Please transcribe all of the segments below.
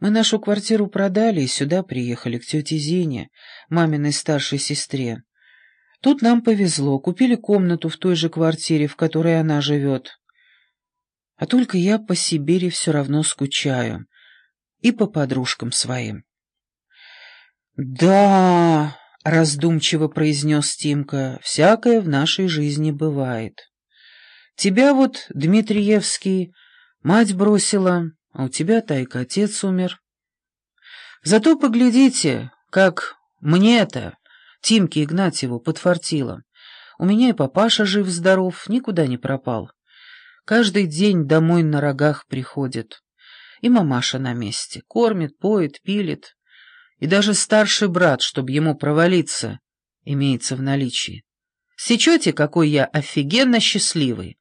Мы нашу квартиру продали и сюда приехали, к тете Зине, маминой старшей сестре. Тут нам повезло, купили комнату в той же квартире, в которой она живет. А только я по Сибири все равно скучаю. И по подружкам своим. «Да...» — раздумчиво произнес Тимка, — «всякое в нашей жизни бывает. Тебя вот, Дмитриевский, мать бросила, а у тебя, Тайка, отец умер. Зато поглядите, как мне-то, Тимке Игнатьеву, подфартило. У меня и папаша жив-здоров, никуда не пропал. Каждый день домой на рогах приходит. И мамаша на месте, кормит, поет, пилит. И даже старший брат, чтобы ему провалиться, имеется в наличии. Сечете, какой я офигенно счастливый.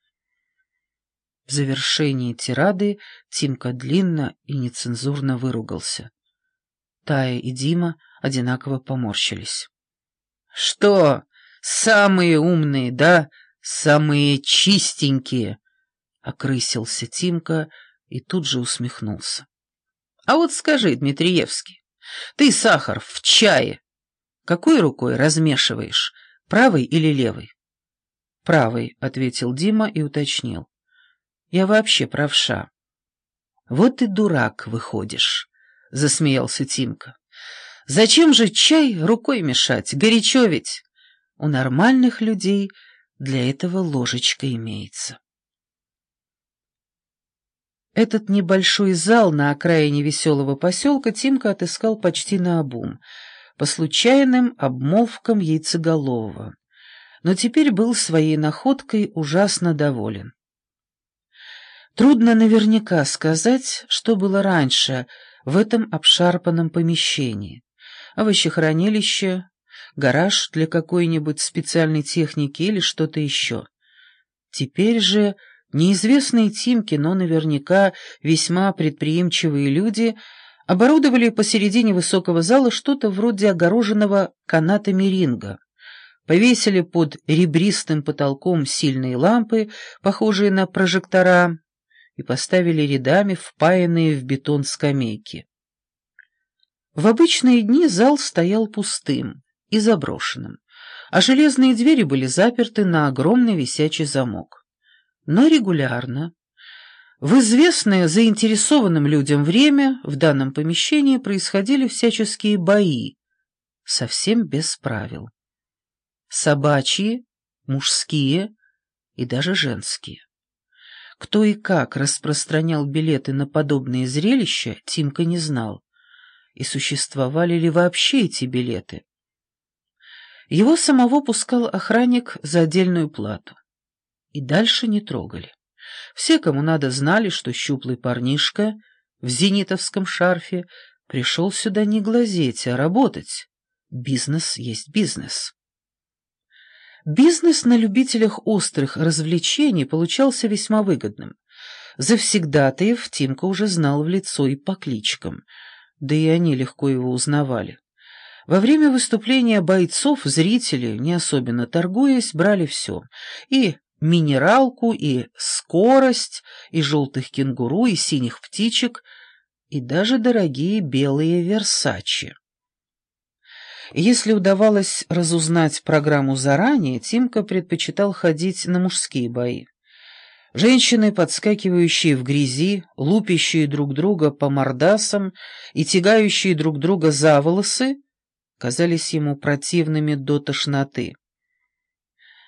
В завершении тирады Тимка длинно и нецензурно выругался. Тая и Дима одинаково поморщились. «Что, самые умные, да? Самые чистенькие?» — окрысился Тимка и тут же усмехнулся. «А вот скажи, Дмитриевский, ты сахар в чае какой рукой размешиваешь, правой или левой?» «Правой», — ответил Дима и уточнил. Я вообще правша. Вот ты дурак выходишь, — засмеялся Тимка. Зачем же чай рукой мешать? Горячо ведь. У нормальных людей для этого ложечка имеется. Этот небольшой зал на окраине веселого поселка Тимка отыскал почти наобум, по случайным обмолвкам яйцеголового, но теперь был своей находкой ужасно доволен. Трудно наверняка сказать, что было раньше в этом обшарпанном помещении. Овощехранилище, гараж для какой-нибудь специальной техники или что-то еще. Теперь же неизвестные Тимки, но наверняка весьма предприимчивые люди оборудовали посередине высокого зала что-то вроде огороженного канатами ринга. Повесили под ребристым потолком сильные лампы, похожие на прожектора, и поставили рядами впаянные в бетон скамейки. В обычные дни зал стоял пустым и заброшенным, а железные двери были заперты на огромный висячий замок. Но регулярно, в известное заинтересованным людям время в данном помещении происходили всяческие бои, совсем без правил. Собачьи, мужские и даже женские. Кто и как распространял билеты на подобные зрелища, Тимка не знал. И существовали ли вообще эти билеты? Его самого пускал охранник за отдельную плату. И дальше не трогали. Все, кому надо, знали, что щуплый парнишка в зенитовском шарфе пришел сюда не глазеть, а работать. Бизнес есть бизнес. Бизнес на любителях острых развлечений получался весьма выгодным. Завсегдатаев Тимка уже знал в лицо и по кличкам, да и они легко его узнавали. Во время выступления бойцов зрители, не особенно торгуясь, брали все. И минералку, и скорость, и желтых кенгуру, и синих птичек, и даже дорогие белые версачи. Если удавалось разузнать программу заранее, Тимка предпочитал ходить на мужские бои. Женщины, подскакивающие в грязи, лупящие друг друга по мордасам и тягающие друг друга за волосы, казались ему противными до тошноты.